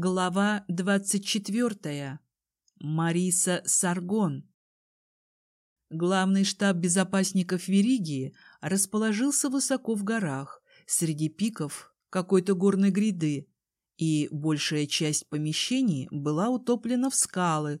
Глава 24. Мариса Саргон. Главный штаб безопасников Веригии расположился высоко в горах, среди пиков какой-то горной гряды, и большая часть помещений была утоплена в скалы,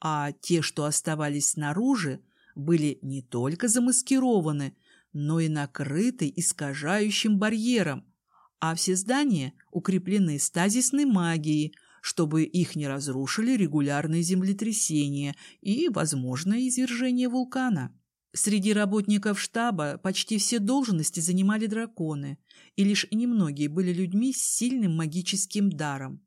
а те, что оставались снаружи, были не только замаскированы, но и накрыты искажающим барьером – а все здания укреплены стазисной магией, чтобы их не разрушили регулярные землетрясения и возможное извержение вулкана. Среди работников штаба почти все должности занимали драконы, и лишь немногие были людьми с сильным магическим даром.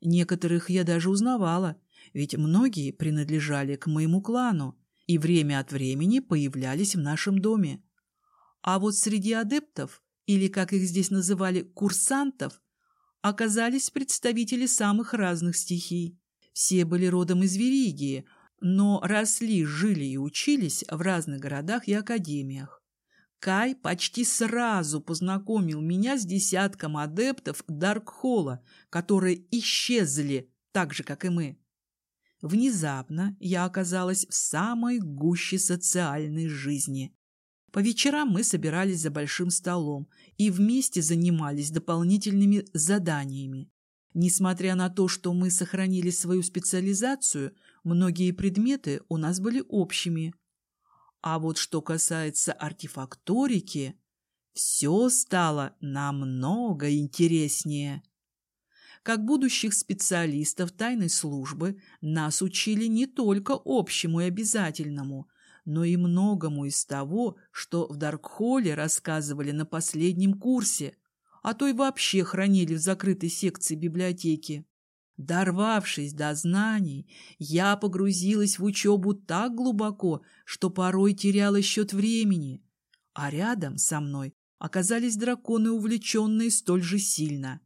Некоторых я даже узнавала, ведь многие принадлежали к моему клану и время от времени появлялись в нашем доме. А вот среди адептов или, как их здесь называли, курсантов, оказались представители самых разных стихий. Все были родом из Веригии, но росли, жили и учились в разных городах и академиях. Кай почти сразу познакомил меня с десятком адептов Даркхола, которые исчезли так же, как и мы. Внезапно я оказалась в самой гуще социальной жизни. По вечерам мы собирались за большим столом и вместе занимались дополнительными заданиями. Несмотря на то, что мы сохранили свою специализацию, многие предметы у нас были общими. А вот что касается артефакторики, все стало намного интереснее. Как будущих специалистов тайной службы нас учили не только общему и обязательному, но и многому из того, что в Даркхолле рассказывали на последнем курсе, а то и вообще хранили в закрытой секции библиотеки. Дорвавшись до знаний, я погрузилась в учебу так глубоко, что порой теряла счет времени, а рядом со мной оказались драконы, увлеченные столь же сильно.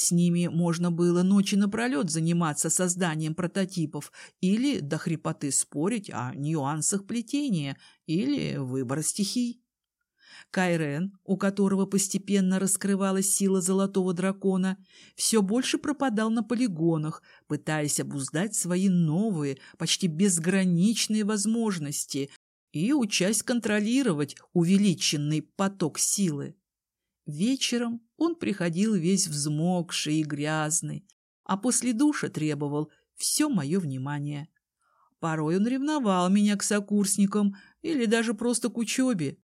С ними можно было ночи напролет заниматься созданием прототипов или до хрипоты спорить о нюансах плетения или выбора стихий. Кайрен, у которого постепенно раскрывалась сила золотого дракона, все больше пропадал на полигонах, пытаясь обуздать свои новые, почти безграничные возможности и учась контролировать увеличенный поток силы. Вечером он приходил весь взмокший и грязный, а после душа требовал все мое внимание. Порой он ревновал меня к сокурсникам или даже просто к учебе,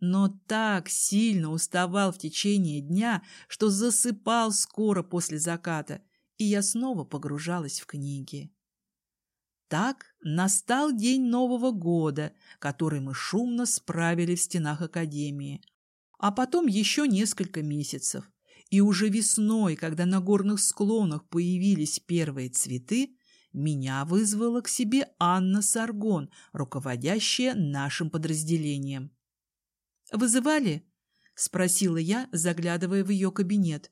но так сильно уставал в течение дня, что засыпал скоро после заката, и я снова погружалась в книги. Так настал день Нового года, который мы шумно справили в стенах Академии, а потом еще несколько месяцев. И уже весной, когда на горных склонах появились первые цветы, меня вызвала к себе Анна Саргон, руководящая нашим подразделением. «Вызывали?» — спросила я, заглядывая в ее кабинет.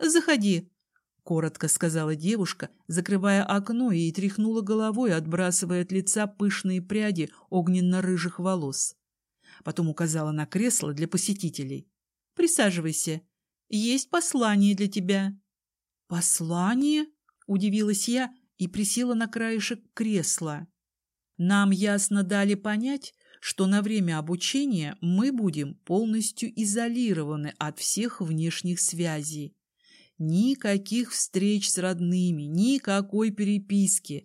«Заходи», — коротко сказала девушка, закрывая окно и тряхнула головой, отбрасывая от лица пышные пряди огненно-рыжих волос. Потом указала на кресло для посетителей. «Присаживайся. Есть послание для тебя». «Послание?» – удивилась я и присела на краешек кресла. «Нам ясно дали понять, что на время обучения мы будем полностью изолированы от всех внешних связей. Никаких встреч с родными, никакой переписки.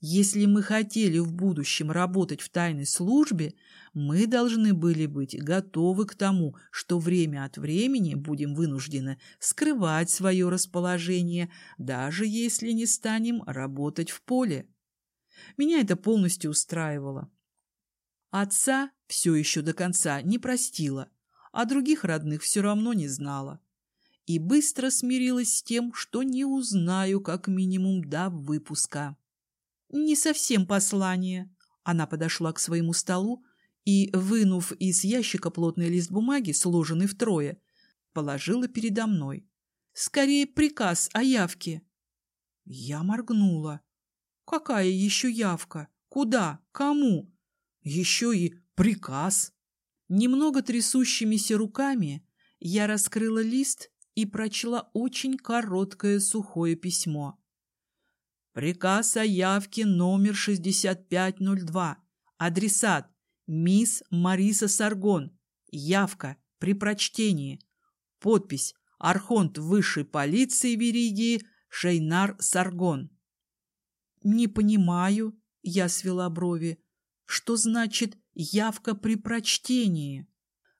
Если мы хотели в будущем работать в тайной службе, мы должны были быть готовы к тому, что время от времени будем вынуждены скрывать свое расположение, даже если не станем работать в поле. Меня это полностью устраивало. Отца все еще до конца не простила, а других родных все равно не знала. И быстро смирилась с тем, что не узнаю как минимум до выпуска. «Не совсем послание». Она подошла к своему столу и, вынув из ящика плотный лист бумаги, сложенный втрое, положила передо мной. «Скорее приказ о явке». Я моргнула. «Какая еще явка? Куда? Кому? Еще и приказ». Немного трясущимися руками я раскрыла лист и прочла очень короткое сухое письмо. Приказ о явке номер 6502. Адресат Мисс Мариса Саргон. Явка при прочтении. Подпись Архонт высшей полиции Веригии Шейнар Саргон. «Не понимаю», — я свела брови, — «что значит явка при прочтении?»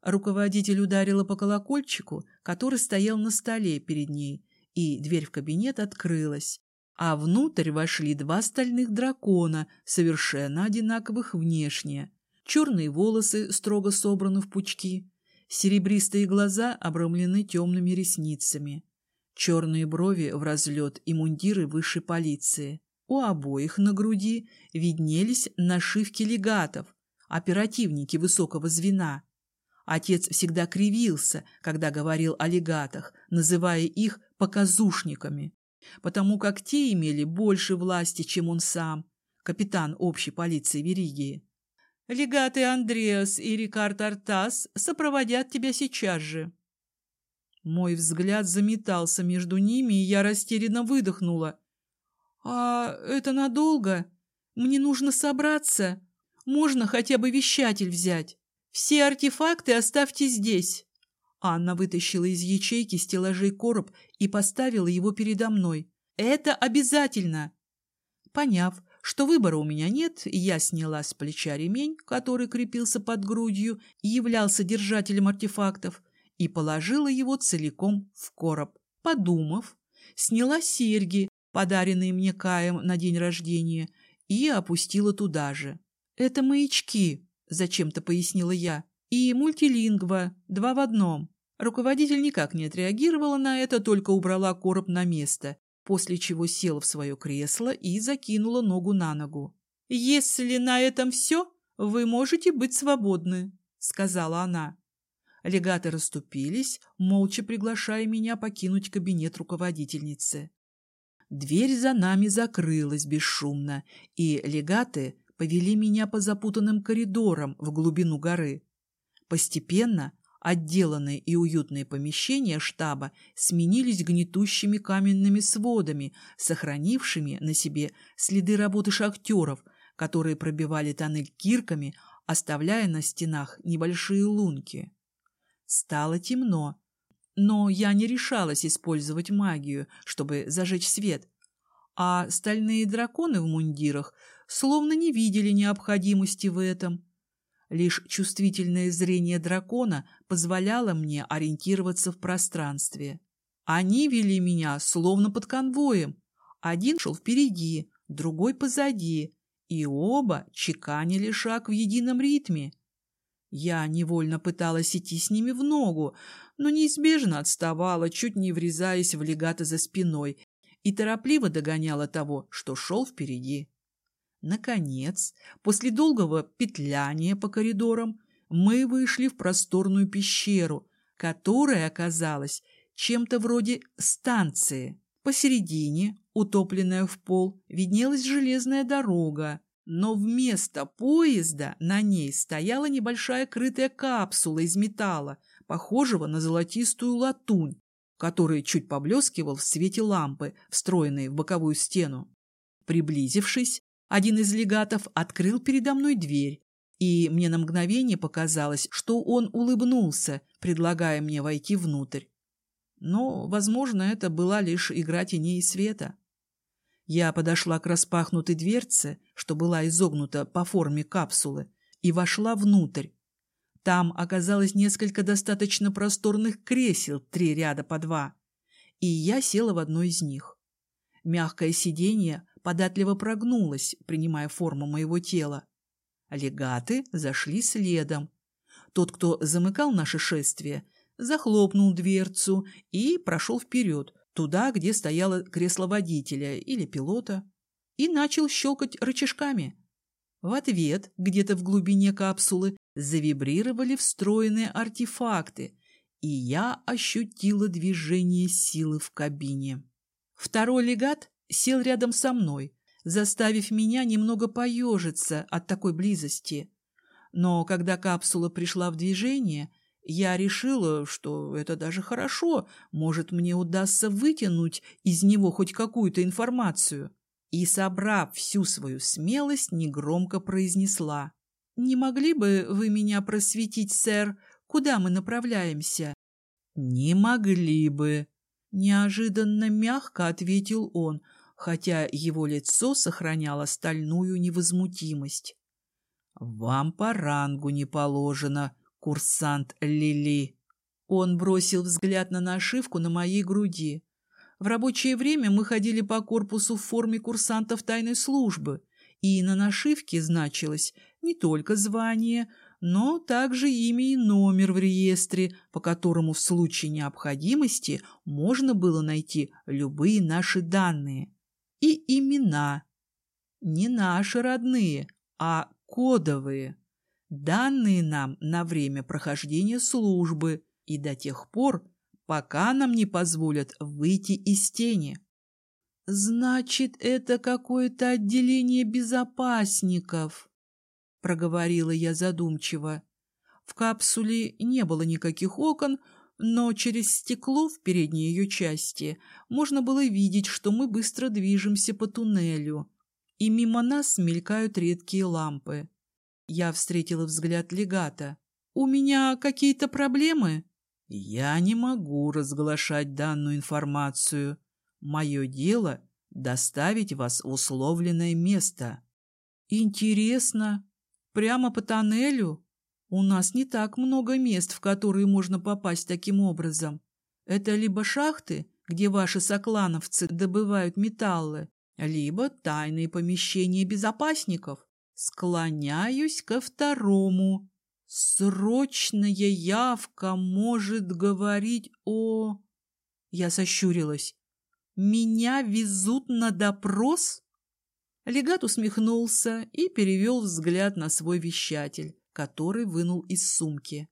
Руководитель ударила по колокольчику, который стоял на столе перед ней, и дверь в кабинет открылась, а внутрь вошли два стальных дракона, совершенно одинаковых внешне. Черные волосы строго собраны в пучки, серебристые глаза обрамлены темными ресницами, черные брови в разлет и мундиры высшей полиции. У обоих на груди виднелись нашивки легатов, оперативники высокого звена. Отец всегда кривился, когда говорил о легатах, называя их показушниками, потому как те имели больше власти, чем он сам, капитан общей полиции Веригии. Легаты Андреас и Рикард Артас сопроводят тебя сейчас же. Мой взгляд заметался между ними, и я растерянно выдохнула. «А это надолго? Мне нужно собраться. Можно хотя бы вещатель взять. Все артефакты оставьте здесь». Анна вытащила из ячейки стеллажей короб и поставила его передо мной. «Это обязательно!» Поняв, что выбора у меня нет, я сняла с плеча ремень, который крепился под грудью и являлся держателем артефактов, и положила его целиком в короб. Подумав, сняла серьги, подаренные мне Каем на день рождения, и опустила туда же. «Это маячки», — зачем-то пояснила я, — «и мультилингва, два в одном». Руководитель никак не отреагировала на это, только убрала короб на место после чего села в свое кресло и закинула ногу на ногу. «Если на этом все, вы можете быть свободны», — сказала она. Легаты расступились, молча приглашая меня покинуть кабинет руководительницы. Дверь за нами закрылась бесшумно, и легаты повели меня по запутанным коридорам в глубину горы. Постепенно Отделанные и уютные помещения штаба сменились гнетущими каменными сводами, сохранившими на себе следы работы шахтеров, которые пробивали тоннель кирками, оставляя на стенах небольшие лунки. Стало темно, но я не решалась использовать магию, чтобы зажечь свет, а стальные драконы в мундирах словно не видели необходимости в этом – Лишь чувствительное зрение дракона позволяло мне ориентироваться в пространстве. Они вели меня словно под конвоем. Один шел впереди, другой позади, и оба чеканили шаг в едином ритме. Я невольно пыталась идти с ними в ногу, но неизбежно отставала, чуть не врезаясь в легато за спиной, и торопливо догоняла того, что шел впереди. Наконец, после долгого петляния по коридорам, мы вышли в просторную пещеру, которая оказалась чем-то вроде станции. Посередине, утопленная в пол, виднелась железная дорога, но вместо поезда на ней стояла небольшая крытая капсула из металла, похожего на золотистую латунь, который чуть поблескивал в свете лампы, встроенной в боковую стену. Приблизившись, один из легатов открыл передо мной дверь, и мне на мгновение показалось, что он улыбнулся, предлагая мне войти внутрь. Но, возможно, это была лишь игра теней и света. Я подошла к распахнутой дверце, что была изогнута по форме капсулы, и вошла внутрь. Там оказалось несколько достаточно просторных кресел, три ряда по два, и я села в одно из них. Мягкое сиденье податливо прогнулась, принимая форму моего тела. Легаты зашли следом. Тот, кто замыкал наше шествие, захлопнул дверцу и прошел вперед, туда, где стояло кресло водителя или пилота, и начал щелкать рычажками. В ответ, где-то в глубине капсулы, завибрировали встроенные артефакты, и я ощутила движение силы в кабине. Второй легат сел рядом со мной, заставив меня немного поежиться от такой близости. Но когда капсула пришла в движение, Я решила, что это даже хорошо, может, мне удастся вытянуть из него хоть какую-то информацию. И, собрав всю свою смелость, негромко произнесла. «Не могли бы вы меня просветить, сэр, куда мы направляемся?» «Не могли бы», — неожиданно мягко ответил он, хотя его лицо сохраняло стальную невозмутимость. «Вам по рангу не положено, курсант Лили». Он бросил взгляд на нашивку на моей груди. В рабочее время мы ходили по корпусу в форме курсантов тайной службы, и на нашивке значилось не только звание, но также имя и номер в реестре, по которому в случае необходимости можно было найти любые наши данные. И имена. Не наши родные, а кодовые. Данные нам на время прохождения службы и до тех пор, пока нам не позволят выйти из тени. «Значит, это какое-то отделение безопасников», — проговорила я задумчиво. В капсуле не было никаких окон, но через стекло в передней ее части можно было видеть, что мы быстро движемся по туннелю, и мимо нас мелькают редкие лампы. Я встретила взгляд легата. «У меня какие-то проблемы?» «Я не могу разглашать данную информацию», Мое дело — доставить вас в условленное место. Интересно, прямо по тоннелю? У нас не так много мест, в которые можно попасть таким образом. Это либо шахты, где ваши соклановцы добывают металлы, либо тайные помещения безопасников. Склоняюсь ко второму. Срочная явка может говорить о... Я сощурилась. «Меня везут на допрос?» Легат усмехнулся и перевел взгляд на свой вещатель, который вынул из сумки.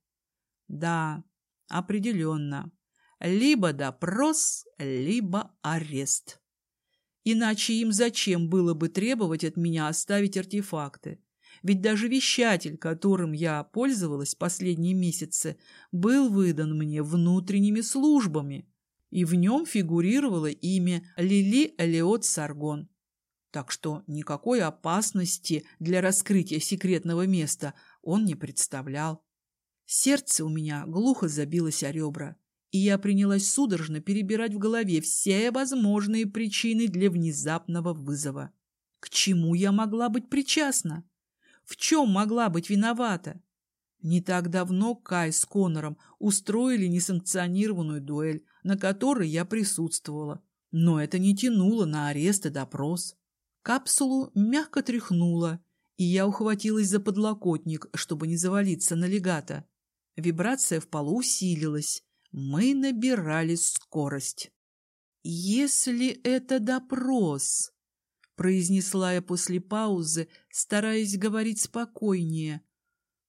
«Да, определенно. Либо допрос, либо арест. Иначе им зачем было бы требовать от меня оставить артефакты? Ведь даже вещатель, которым я пользовалась последние месяцы, был выдан мне внутренними службами и в нем фигурировало имя Лили Элиот Саргон. Так что никакой опасности для раскрытия секретного места он не представлял. Сердце у меня глухо забилось о ребра, и я принялась судорожно перебирать в голове все возможные причины для внезапного вызова. К чему я могла быть причастна? В чем могла быть виновата? Не так давно Кай с Конором устроили несанкционированную дуэль, на которой я присутствовала. Но это не тянуло на арест и допрос. Капсулу мягко тряхнуло, и я ухватилась за подлокотник, чтобы не завалиться на легата. Вибрация в полу усилилась. Мы набирали скорость. «Если это допрос», — произнесла я после паузы, стараясь говорить спокойнее,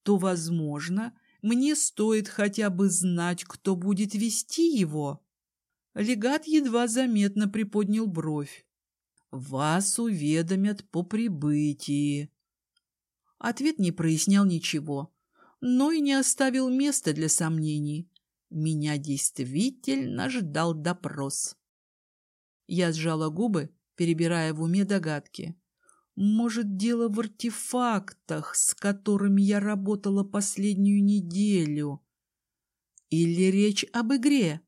то, возможно, мне стоит хотя бы знать, кто будет вести его. Легат едва заметно приподнял бровь. «Вас уведомят по прибытии». Ответ не прояснял ничего, но и не оставил места для сомнений. Меня действительно ждал допрос. Я сжала губы, перебирая в уме догадки. Может, дело в артефактах, с которыми я работала последнюю неделю? Или речь об игре?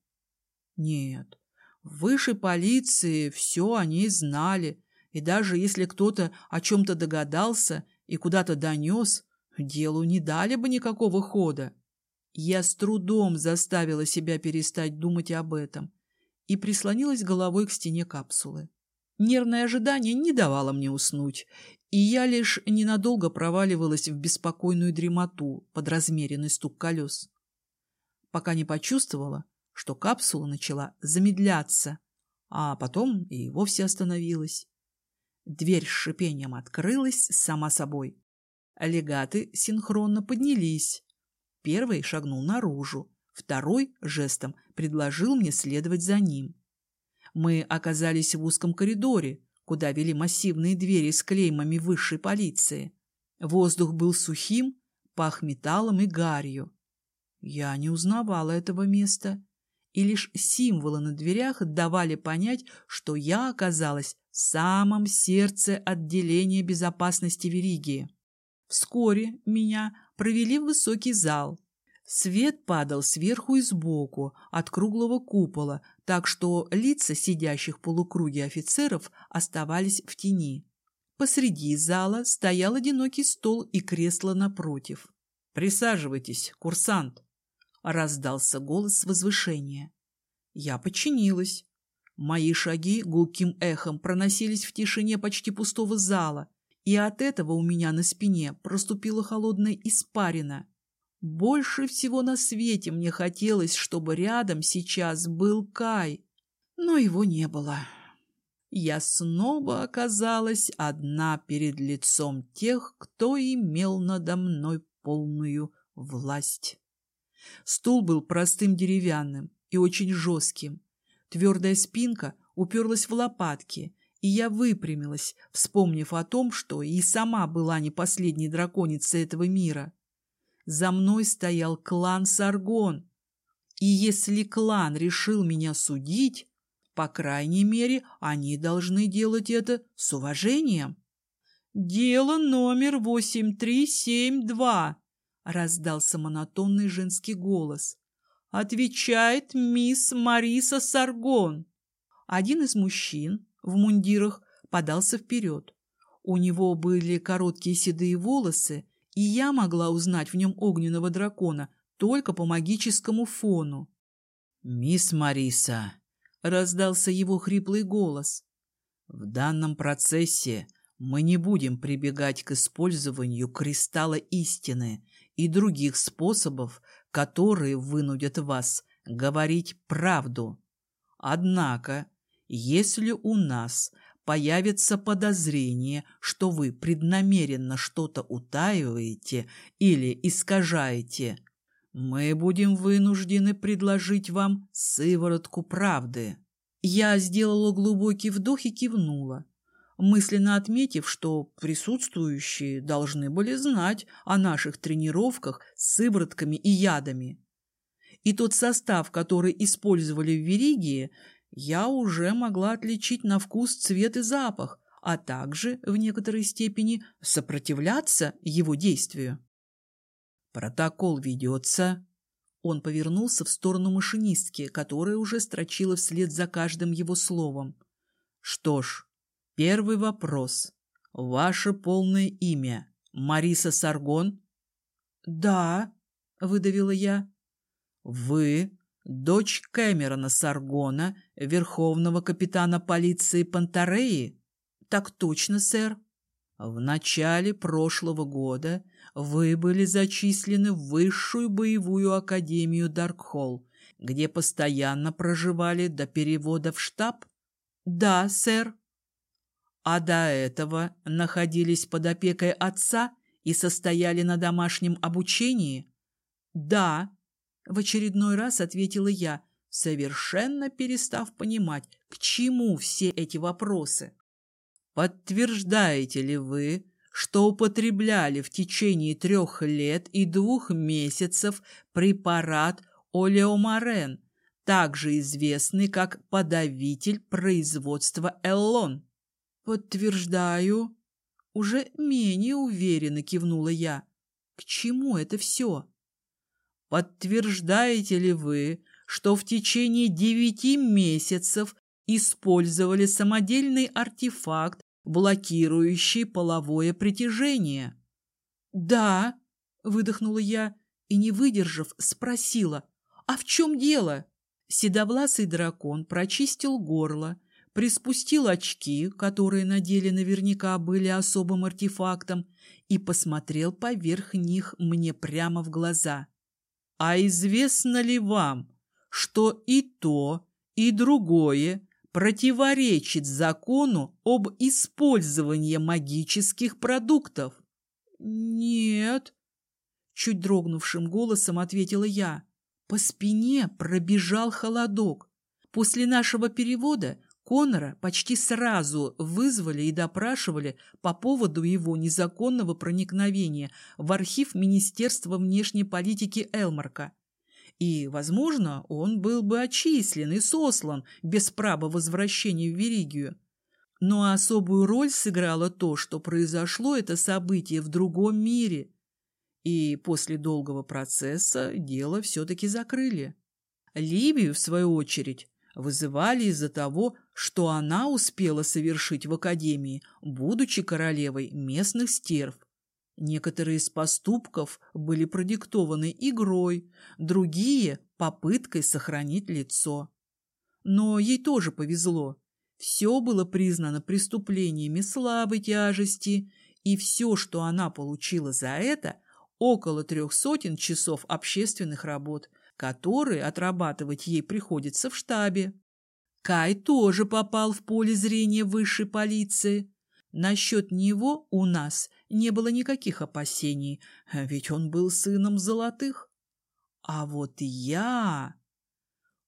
Нет, в высшей полиции все о ней знали, и даже если кто-то о чем-то догадался и куда-то донес, делу не дали бы никакого хода. Я с трудом заставила себя перестать думать об этом и прислонилась головой к стене капсулы. Нервное ожидание не давало мне уснуть, и я лишь ненадолго проваливалась в беспокойную дремоту под размеренный стук колес, пока не почувствовала, что капсула начала замедляться, а потом и вовсе остановилась. Дверь с шипением открылась сама собой. Легаты синхронно поднялись. Первый шагнул наружу, второй жестом предложил мне следовать за ним. Мы оказались в узком коридоре, куда вели массивные двери с клеймами высшей полиции. Воздух был сухим, пах металлом и гарью. Я не узнавала этого места, и лишь символы на дверях давали понять, что я оказалась в самом сердце отделения безопасности Веригии. Вскоре меня провели в высокий зал. Свет падал сверху и сбоку, от круглого купола, так что лица сидящих в полукруге офицеров оставались в тени. Посреди зала стоял одинокий стол и кресло напротив. «Присаживайтесь, курсант!» — раздался голос с возвышения. Я подчинилась. Мои шаги гулким эхом проносились в тишине почти пустого зала, и от этого у меня на спине проступила холодная испарина. Больше всего на свете мне хотелось, чтобы рядом сейчас был Кай, но его не было. Я снова оказалась одна перед лицом тех, кто имел надо мной полную власть. Стул был простым деревянным и очень жестким. Твердая спинка уперлась в лопатки, и я выпрямилась, вспомнив о том, что и сама была не последней драконицей этого мира. За мной стоял клан Саргон, и если клан решил меня судить, по крайней мере, они должны делать это с уважением. «Дело номер восемь три семь два», — раздался монотонный женский голос. «Отвечает мисс Мариса Саргон». Один из мужчин в мундирах подался вперед. У него были короткие седые волосы, и я могла узнать в нем огненного дракона только по магическому фону. «Мисс Мариса», — раздался его хриплый голос, — «в данном процессе мы не будем прибегать к использованию кристалла истины и других способов, которые вынудят вас говорить правду. Однако, если у нас появится подозрение, что вы преднамеренно что-то утаиваете или искажаете, мы будем вынуждены предложить вам сыворотку правды. Я сделала глубокий вдох и кивнула мысленно отметив, что присутствующие должны были знать о наших тренировках с сыворотками и ядами. И тот состав, который использовали в Веригии, я уже могла отличить на вкус, цвет и запах, а также, в некоторой степени, сопротивляться его действию. «Протокол ведется». Он повернулся в сторону машинистки, которая уже строчила вслед за каждым его словом. «Что ж, Первый вопрос. Ваше полное имя Мариса Саргон? Да, выдавила я. Вы дочь Кэмерона Саргона, верховного капитана полиции Пантареи? Так точно, сэр. В начале прошлого года вы были зачислены в высшую боевую академию Даркхолл, где постоянно проживали до перевода в штаб? Да, сэр а до этого находились под опекой отца и состояли на домашнем обучении? Да, в очередной раз ответила я, совершенно перестав понимать, к чему все эти вопросы. Подтверждаете ли вы, что употребляли в течение трех лет и двух месяцев препарат олеомарен, также известный как подавитель производства Эллон? «Подтверждаю». Уже менее уверенно кивнула я. «К чему это все?» «Подтверждаете ли вы, что в течение девяти месяцев использовали самодельный артефакт, блокирующий половое притяжение?» «Да», — выдохнула я и, не выдержав, спросила, «А в чем дело?» Седовласый дракон прочистил горло, приспустил очки, которые на деле наверняка были особым артефактом, и посмотрел поверх них мне прямо в глаза. «А известно ли вам, что и то, и другое противоречит закону об использовании магических продуктов?» «Нет», — чуть дрогнувшим голосом ответила я. По спине пробежал холодок. После нашего перевода Конора почти сразу вызвали и допрашивали по поводу его незаконного проникновения в архив Министерства внешней политики Элмарка. И, возможно, он был бы отчислен и сослан без права возвращения в Веригию. Но особую роль сыграло то, что произошло это событие в другом мире. И после долгого процесса дело все-таки закрыли. Ливию, в свою очередь, вызывали из-за того, что она успела совершить в Академии, будучи королевой местных стерв. Некоторые из поступков были продиктованы игрой, другие – попыткой сохранить лицо. Но ей тоже повезло. Все было признано преступлениями слабой тяжести, и все, что она получила за это – около трех сотен часов общественных работ, которые отрабатывать ей приходится в штабе. Кай тоже попал в поле зрения высшей полиции. Насчет него у нас не было никаких опасений, ведь он был сыном золотых. А вот я...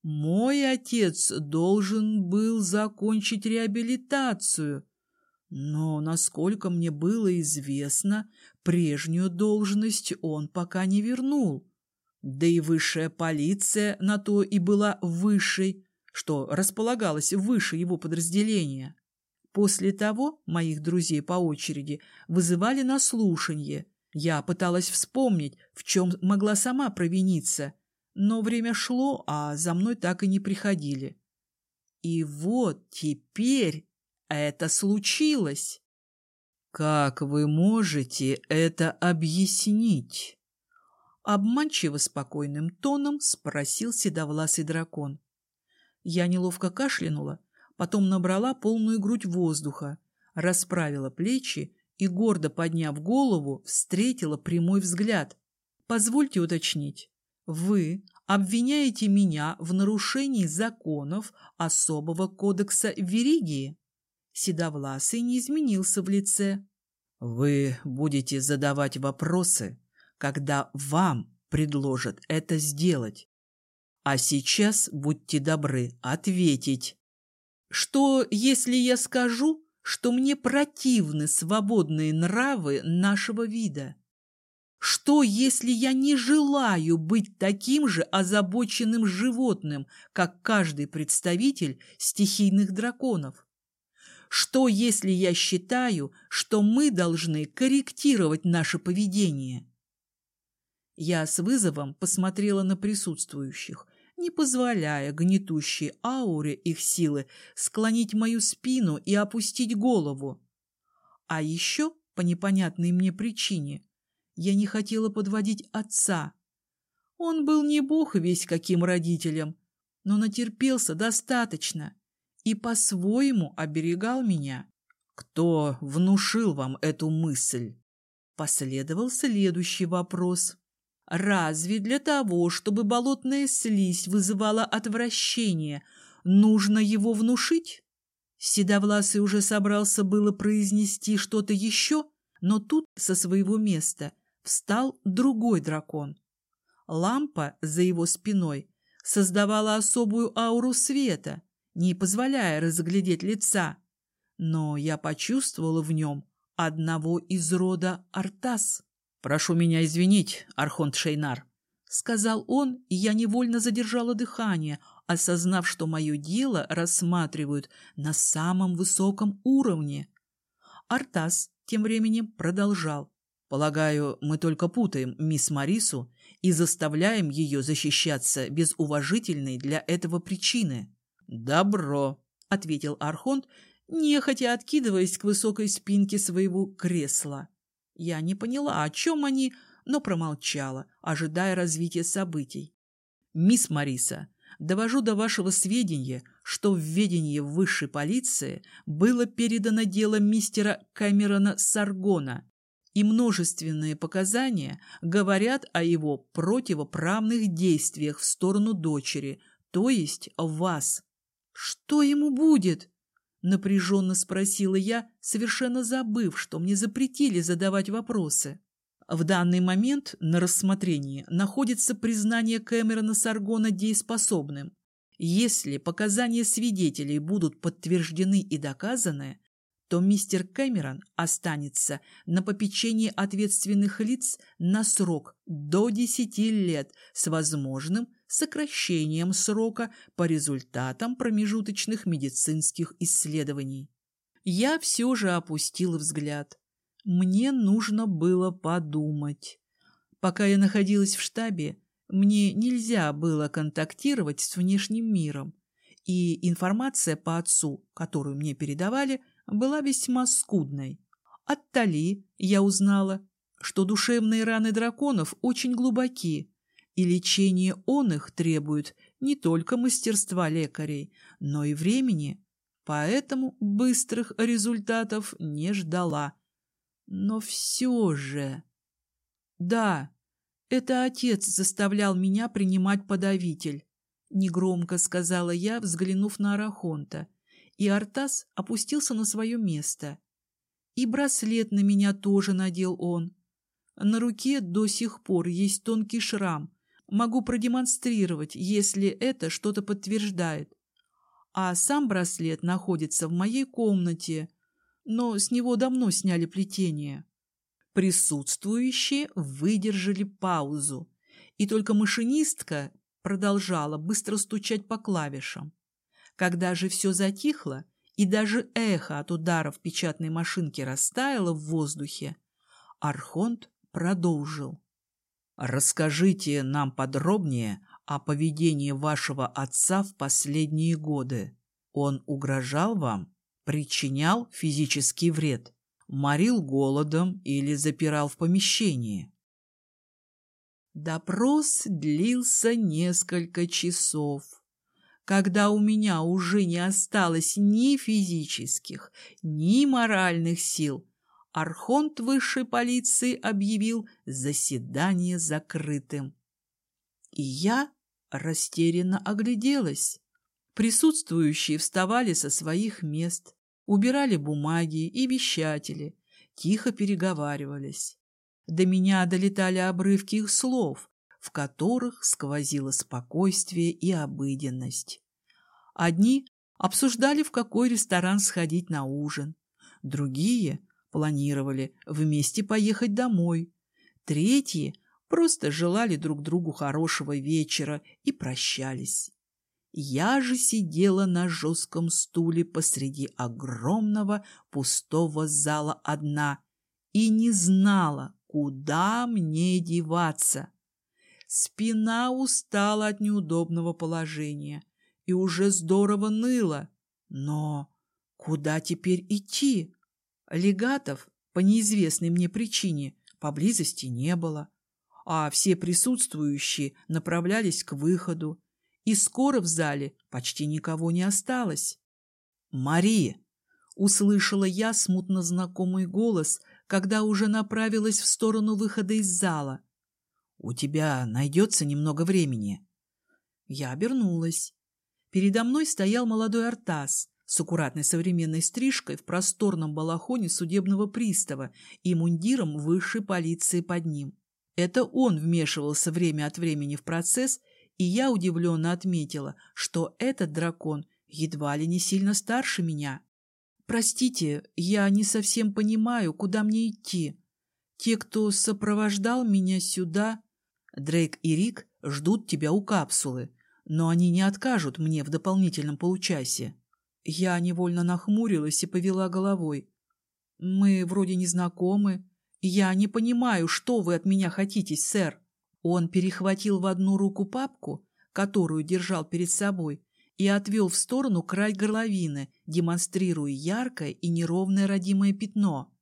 Мой отец должен был закончить реабилитацию, но, насколько мне было известно, прежнюю должность он пока не вернул. Да и высшая полиция на то и была высшей, что располагалась выше его подразделения. После того моих друзей по очереди вызывали на слушанье. Я пыталась вспомнить, в чем могла сама провиниться, но время шло, а за мной так и не приходили. И вот теперь это случилось. Как вы можете это объяснить? Обманчиво спокойным тоном спросил седовласый дракон. Я неловко кашлянула, потом набрала полную грудь воздуха, расправила плечи и, гордо подняв голову, встретила прямой взгляд. «Позвольте уточнить, вы обвиняете меня в нарушении законов особого кодекса Веригии?» Седовласый не изменился в лице. «Вы будете задавать вопросы, когда вам предложат это сделать. А сейчас будьте добры ответить. Что, если я скажу, что мне противны свободные нравы нашего вида? Что, если я не желаю быть таким же озабоченным животным, как каждый представитель стихийных драконов? Что, если я считаю, что мы должны корректировать наше поведение? Я с вызовом посмотрела на присутствующих, не позволяя гнетущей ауре их силы склонить мою спину и опустить голову. А еще, по непонятной мне причине, я не хотела подводить отца. Он был не бог весь каким родителем, но натерпелся достаточно и по-своему оберегал меня. Кто внушил вам эту мысль? Последовал следующий вопрос. Разве для того, чтобы болотная слизь вызывала отвращение, нужно его внушить? Седовласый уже собрался было произнести что-то еще, но тут со своего места встал другой дракон. Лампа за его спиной создавала особую ауру света, не позволяя разглядеть лица, но я почувствовала в нем одного из рода Артас. «Прошу меня извинить, Архонт Шейнар», — сказал он, и я невольно задержала дыхание, осознав, что мое дело рассматривают на самом высоком уровне. Артас тем временем продолжал. «Полагаю, мы только путаем мисс Марису и заставляем ее защищаться без уважительной для этого причины». «Добро», — ответил Архонт, нехотя откидываясь к высокой спинке своего кресла. Я не поняла, о чем они, но промолчала, ожидая развития событий. «Мисс Мариса, довожу до вашего сведения, что в ведении высшей полиции было передано дело мистера Камерона Саргона, и множественные показания говорят о его противоправных действиях в сторону дочери, то есть вас. «Что ему будет?» — напряженно спросила я, совершенно забыв, что мне запретили задавать вопросы. В данный момент на рассмотрении находится признание Кэмерона Саргона дееспособным. Если показания свидетелей будут подтверждены и доказаны, то мистер Кэмерон останется на попечении ответственных лиц на срок до 10 лет с возможным сокращением срока по результатам промежуточных медицинских исследований. Я все же опустила взгляд. Мне нужно было подумать. Пока я находилась в штабе, мне нельзя было контактировать с внешним миром, и информация по отцу, которую мне передавали, была весьма скудной. От Тали я узнала, что душевные раны драконов очень глубоки, и лечение он их требует не только мастерства лекарей, но и времени, поэтому быстрых результатов не ждала. Но все же... Да, это отец заставлял меня принимать подавитель, негромко сказала я, взглянув на Арахонта, и Артас опустился на свое место. И браслет на меня тоже надел он. На руке до сих пор есть тонкий шрам. Могу продемонстрировать, если это что-то подтверждает. А сам браслет находится в моей комнате, но с него давно сняли плетение. Присутствующие выдержали паузу, и только машинистка продолжала быстро стучать по клавишам. Когда же все затихло, и даже эхо от ударов печатной машинки растаяло в воздухе, Архонт продолжил. «Расскажите нам подробнее о поведении вашего отца в последние годы. Он угрожал вам, причинял физический вред, морил голодом или запирал в помещении?» Допрос длился несколько часов. Когда у меня уже не осталось ни физических, ни моральных сил, Архонт высшей полиции объявил заседание закрытым. И я растерянно огляделась. Присутствующие вставали со своих мест, убирали бумаги и вещатели, тихо переговаривались. До меня долетали обрывки их слов, в которых сквозило спокойствие и обыденность. Одни обсуждали, в какой ресторан сходить на ужин, другие планировали вместе поехать домой. Третьи просто желали друг другу хорошего вечера и прощались. Я же сидела на жестком стуле посреди огромного пустого зала одна и не знала, куда мне деваться. Спина устала от неудобного положения и уже здорово ныла. Но куда теперь идти? Легатов по неизвестной мне причине поблизости не было, а все присутствующие направлялись к выходу, и скоро в зале почти никого не осталось. «Мария!» — услышала я смутно знакомый голос, когда уже направилась в сторону выхода из зала. «У тебя найдется немного времени?» Я обернулась. Передо мной стоял молодой Артас, с аккуратной современной стрижкой в просторном балахоне судебного пристава и мундиром высшей полиции под ним. Это он вмешивался время от времени в процесс, и я удивленно отметила, что этот дракон едва ли не сильно старше меня. «Простите, я не совсем понимаю, куда мне идти. Те, кто сопровождал меня сюда...» «Дрейк и Рик ждут тебя у капсулы, но они не откажут мне в дополнительном получасе». Я невольно нахмурилась и повела головой. «Мы вроде не знакомы. Я не понимаю, что вы от меня хотите, сэр». Он перехватил в одну руку папку, которую держал перед собой, и отвел в сторону край горловины, демонстрируя яркое и неровное родимое пятно.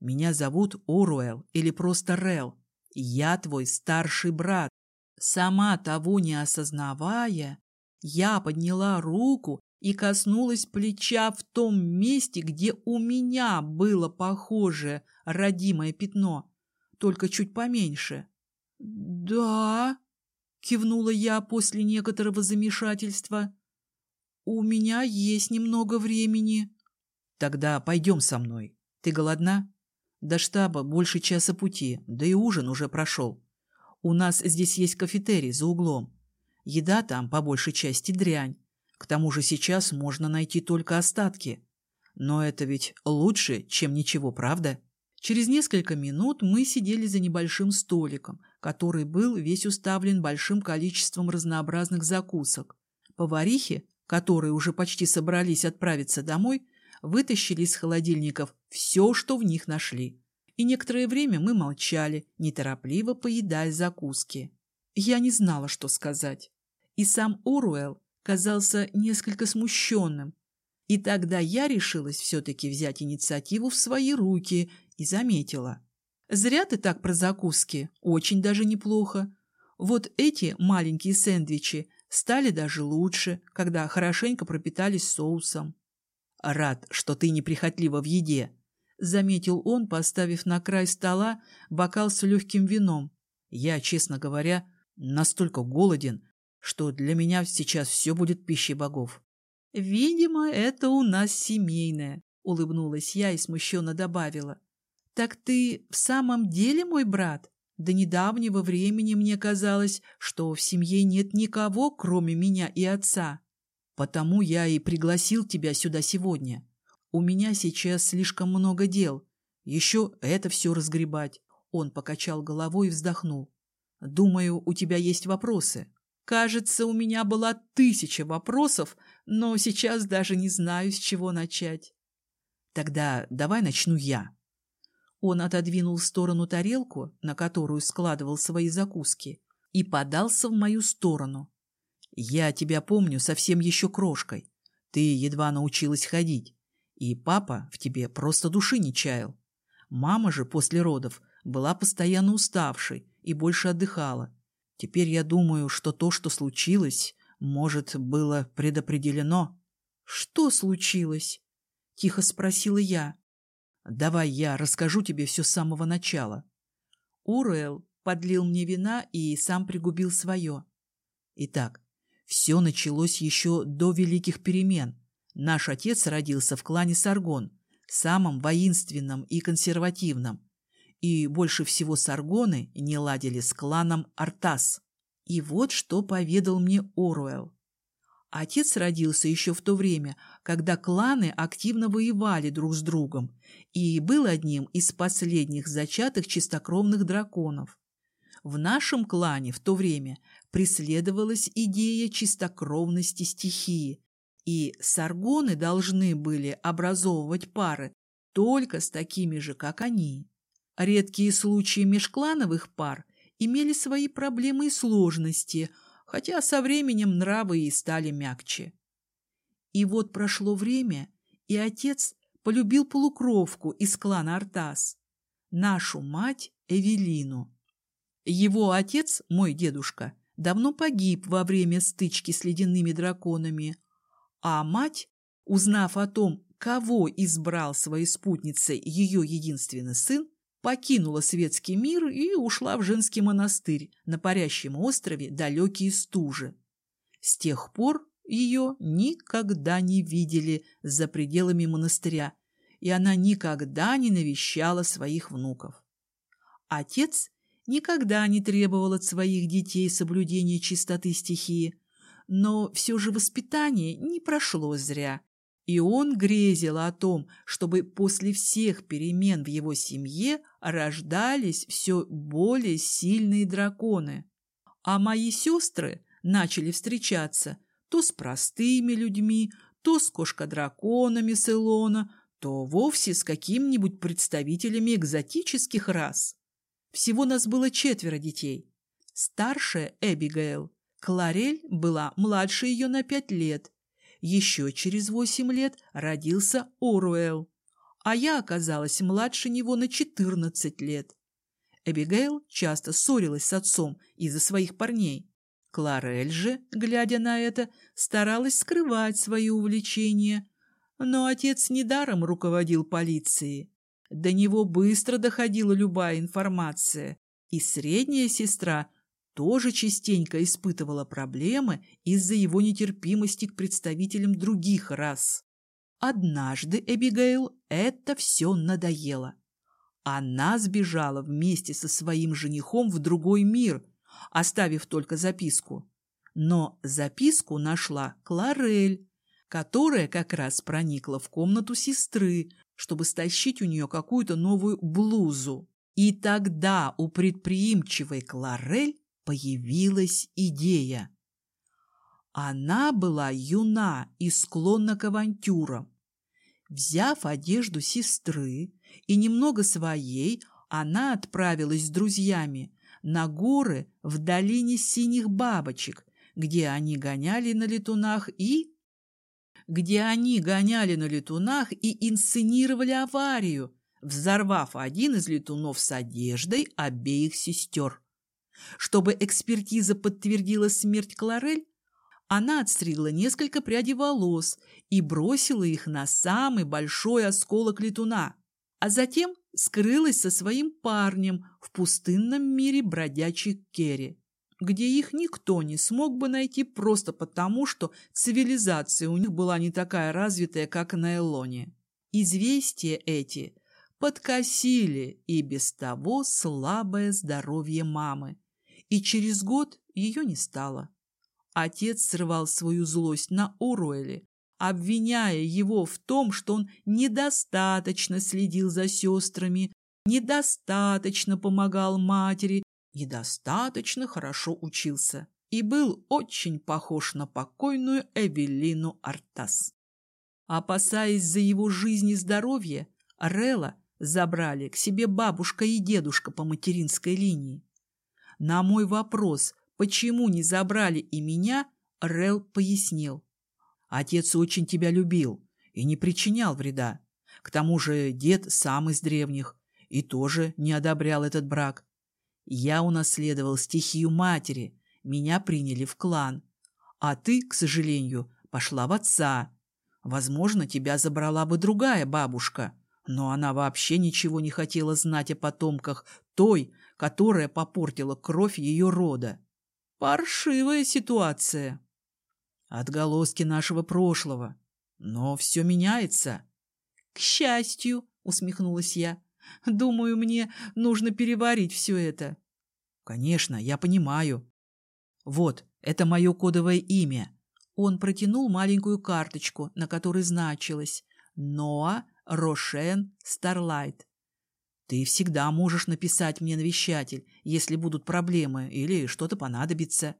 «Меня зовут Оруэлл или просто Рел. Я твой старший брат». Сама того не осознавая, я подняла руку и коснулась плеча в том месте, где у меня было похожее родимое пятно, только чуть поменьше. «Да», — кивнула я после некоторого замешательства, — «у меня есть немного времени». «Тогда пойдем со мной. Ты голодна?» «До штаба больше часа пути, да и ужин уже прошел. У нас здесь есть кафетерий за углом. Еда там, по большей части, дрянь. К тому же сейчас можно найти только остатки. Но это ведь лучше, чем ничего, правда? Через несколько минут мы сидели за небольшим столиком, который был весь уставлен большим количеством разнообразных закусок. Поварихи, которые уже почти собрались отправиться домой, вытащили из холодильников все, что в них нашли. И некоторое время мы молчали, неторопливо поедая закуски. Я не знала, что сказать. И сам Оруэлл казался несколько смущенным. И тогда я решилась все-таки взять инициативу в свои руки и заметила. «Зря ты так про закуски. Очень даже неплохо. Вот эти маленькие сэндвичи стали даже лучше, когда хорошенько пропитались соусом. «Рад, что ты неприхотлива в еде», — заметил он, поставив на край стола бокал с легким вином. «Я, честно говоря, настолько голоден, что для меня сейчас все будет пищей богов». «Видимо, это у нас семейное», — улыбнулась я и смущенно добавила. «Так ты в самом деле мой брат?» До недавнего времени мне казалось, что в семье нет никого, кроме меня и отца. Потому я и пригласил тебя сюда сегодня. У меня сейчас слишком много дел. Еще это все разгребать. Он покачал головой и вздохнул. Думаю, у тебя есть вопросы. Кажется, у меня была тысяча вопросов, но сейчас даже не знаю, с чего начать. Тогда давай начну я. Он отодвинул в сторону тарелку, на которую складывал свои закуски, и подался в мою сторону. «Я тебя помню совсем еще крошкой. Ты едва научилась ходить, и папа в тебе просто души не чаял. Мама же после родов была постоянно уставшей и больше отдыхала. Теперь я думаю, что то, что случилось, может, было предопределено». «Что случилось?» — тихо спросила я. Давай я расскажу тебе все с самого начала. Уруэл подлил мне вина и сам пригубил свое. Итак, все началось еще до великих перемен. Наш отец родился в клане Саргон, самом воинственном и консервативном. И больше всего Саргоны не ладили с кланом Артас. И вот что поведал мне Оруэлл. Отец родился еще в то время, когда кланы активно воевали друг с другом и был одним из последних зачатых чистокровных драконов. В нашем клане в то время преследовалась идея чистокровности стихии, и саргоны должны были образовывать пары только с такими же, как они. Редкие случаи межклановых пар имели свои проблемы и сложности – хотя со временем нравы и стали мягче. И вот прошло время, и отец полюбил полукровку из клана Артас, нашу мать Эвелину. Его отец, мой дедушка, давно погиб во время стычки с ледяными драконами, а мать, узнав о том, кого избрал своей спутницей ее единственный сын, покинула светский мир и ушла в женский монастырь на парящем острове далекие стужи. С тех пор ее никогда не видели за пределами монастыря, и она никогда не навещала своих внуков. Отец никогда не требовал от своих детей соблюдения чистоты стихии, но все же воспитание не прошло зря, и он грезил о том, чтобы после всех перемен в его семье рождались все более сильные драконы. А мои сестры начали встречаться то с простыми людьми, то с кошкодраконами с Илона, то вовсе с какими-нибудь представителями экзотических рас. Всего нас было четверо детей. Старшая Эбигейл, Кларель была младше ее на пять лет – еще через восемь лет родился Оруэлл, а я оказалась младше него на четырнадцать лет. Эбигейл часто ссорилась с отцом из-за своих парней. Кларель же, глядя на это, старалась скрывать свои увлечения. Но отец недаром руководил полицией. До него быстро доходила любая информация, и средняя сестра тоже частенько испытывала проблемы из-за его нетерпимости к представителям других рас. Однажды Эбигейл это все надоело. Она сбежала вместе со своим женихом в другой мир, оставив только записку. Но записку нашла Кларель, которая как раз проникла в комнату сестры, чтобы стащить у нее какую-то новую блузу. И тогда у предприимчивой Кларель появилась идея. Она была юна и склонна к авантюрам. Взяв одежду сестры и немного своей, она отправилась с друзьями на горы в долине синих бабочек, где они гоняли на летунах и... где они гоняли на летунах и инсценировали аварию, взорвав один из летунов с одеждой обеих сестер. Чтобы экспертиза подтвердила смерть Кларель, она отстригла несколько прядей волос и бросила их на самый большой осколок летуна, а затем скрылась со своим парнем в пустынном мире бродячей Керри, где их никто не смог бы найти просто потому, что цивилизация у них была не такая развитая, как на Элоне. Известия эти подкосили и без того слабое здоровье мамы, и через год ее не стало. Отец срывал свою злость на Оруэле, обвиняя его в том, что он недостаточно следил за сестрами, недостаточно помогал матери, недостаточно хорошо учился и был очень похож на покойную Эвелину Артас. Опасаясь за его жизнь и здоровье, Релла забрали к себе бабушка и дедушка по материнской линии. На мой вопрос, Почему не забрали и меня, Рел пояснил. Отец очень тебя любил и не причинял вреда. К тому же дед сам из древних и тоже не одобрял этот брак. Я унаследовал стихию матери, меня приняли в клан. А ты, к сожалению, пошла в отца. Возможно, тебя забрала бы другая бабушка, но она вообще ничего не хотела знать о потомках той, которая попортила кровь ее рода. Паршивая ситуация. Отголоски нашего прошлого. Но все меняется. К счастью, усмехнулась я. Думаю, мне нужно переварить все это. Конечно, я понимаю. Вот, это мое кодовое имя. Он протянул маленькую карточку, на которой значилось «Ноа Рошен Старлайт». Ты всегда можешь написать мне навещатель, если будут проблемы или что-то понадобится.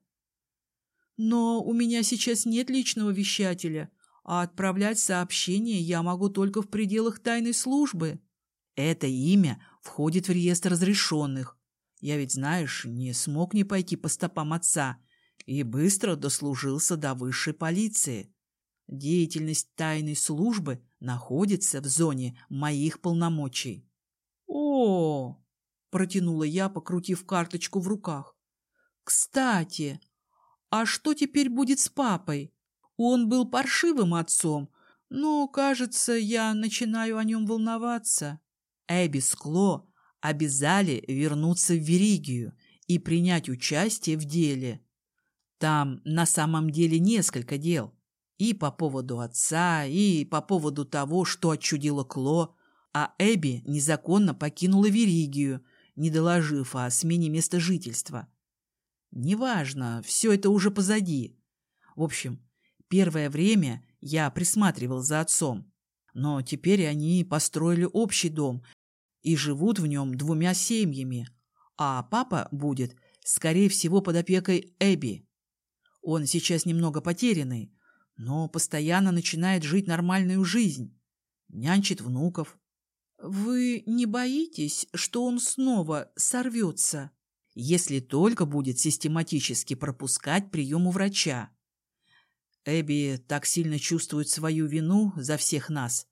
Но у меня сейчас нет личного вещателя, а отправлять сообщения я могу только в пределах тайной службы. Это имя входит в реестр разрешенных. Я ведь, знаешь, не смог не пойти по стопам отца и быстро дослужился до высшей полиции. Деятельность тайной службы находится в зоне моих полномочий. Протянула я, покрутив карточку в руках. Кстати, а что теперь будет с папой? Он был паршивым отцом, но, кажется, я начинаю о нем волноваться. Эбби Скло обязали вернуться в Веригию и принять участие в деле. Там на самом деле несколько дел. И по поводу отца, и по поводу того, что отчудило Кло, а Эбби незаконно покинула Веригию, не доложив о смене места жительства. Неважно, все это уже позади. В общем, первое время я присматривал за отцом, но теперь они построили общий дом и живут в нем двумя семьями, а папа будет, скорее всего, под опекой Эбби. Он сейчас немного потерянный, но постоянно начинает жить нормальную жизнь, нянчит внуков, «Вы не боитесь, что он снова сорвется?» «Если только будет систематически пропускать прием у врача». Эбби так сильно чувствует свою вину за всех нас,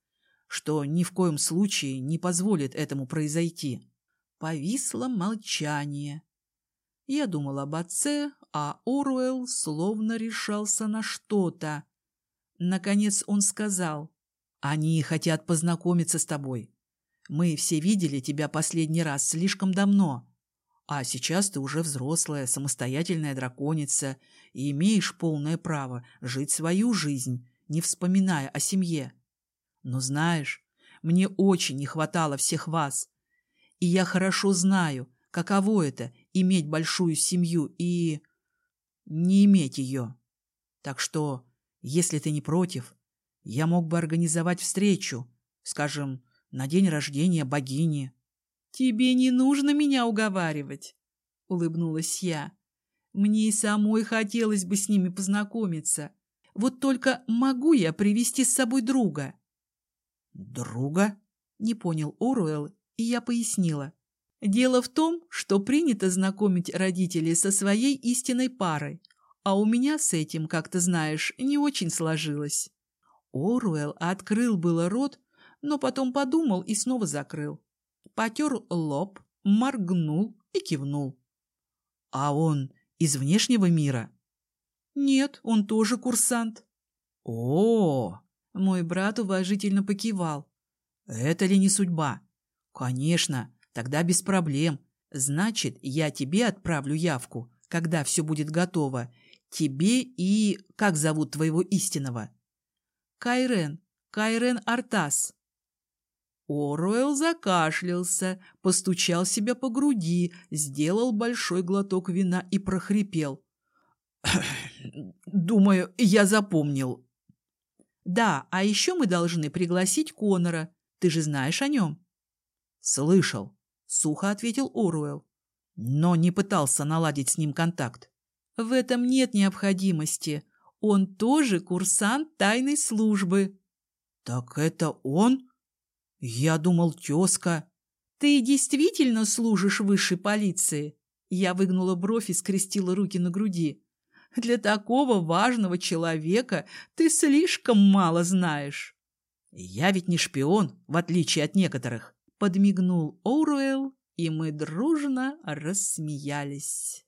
что ни в коем случае не позволит этому произойти. Повисло молчание. Я думал об отце, а Оруэлл словно решался на что-то. Наконец он сказал, «Они хотят познакомиться с тобой. Мы все видели тебя последний раз слишком давно. А сейчас ты уже взрослая, самостоятельная драконица и имеешь полное право жить свою жизнь, не вспоминая о семье. Но знаешь, мне очень не хватало всех вас. И я хорошо знаю, каково это — иметь большую семью и... не иметь ее. Так что, если ты не против, я мог бы организовать встречу, скажем, на день рождения богини. «Тебе не нужно меня уговаривать», — улыбнулась я. «Мне и самой хотелось бы с ними познакомиться. Вот только могу я привести с собой друга?» «Друга?» — не понял Оруэлл, и я пояснила. «Дело в том, что принято знакомить родителей со своей истинной парой, а у меня с этим, как ты знаешь, не очень сложилось». Оруэлл открыл было рот, но потом подумал и снова закрыл потер лоб, моргнул и кивнул. «А он из внешнего мира?» «Нет, он тоже курсант». «О!» — мой брат уважительно покивал. «Это ли не судьба?» «Конечно, тогда без проблем. Значит, я тебе отправлю явку, когда все будет готово. Тебе и... Как зовут твоего истинного?» «Кайрен. Кайрен Артас». Оруэлл закашлялся, постучал себя по груди, сделал большой глоток вина и прохрипел. «Думаю, я запомнил». «Да, а еще мы должны пригласить Конора. Ты же знаешь о нем?» «Слышал», — сухо ответил Оруэлл, но не пытался наладить с ним контакт. «В этом нет необходимости. Он тоже курсант тайной службы». «Так это он?» «Я думал, тезка». «Ты действительно служишь высшей полиции?» Я выгнула бровь и скрестила руки на груди. «Для такого важного человека ты слишком мало знаешь». «Я ведь не шпион, в отличие от некоторых», — подмигнул Оруэлл, и мы дружно рассмеялись.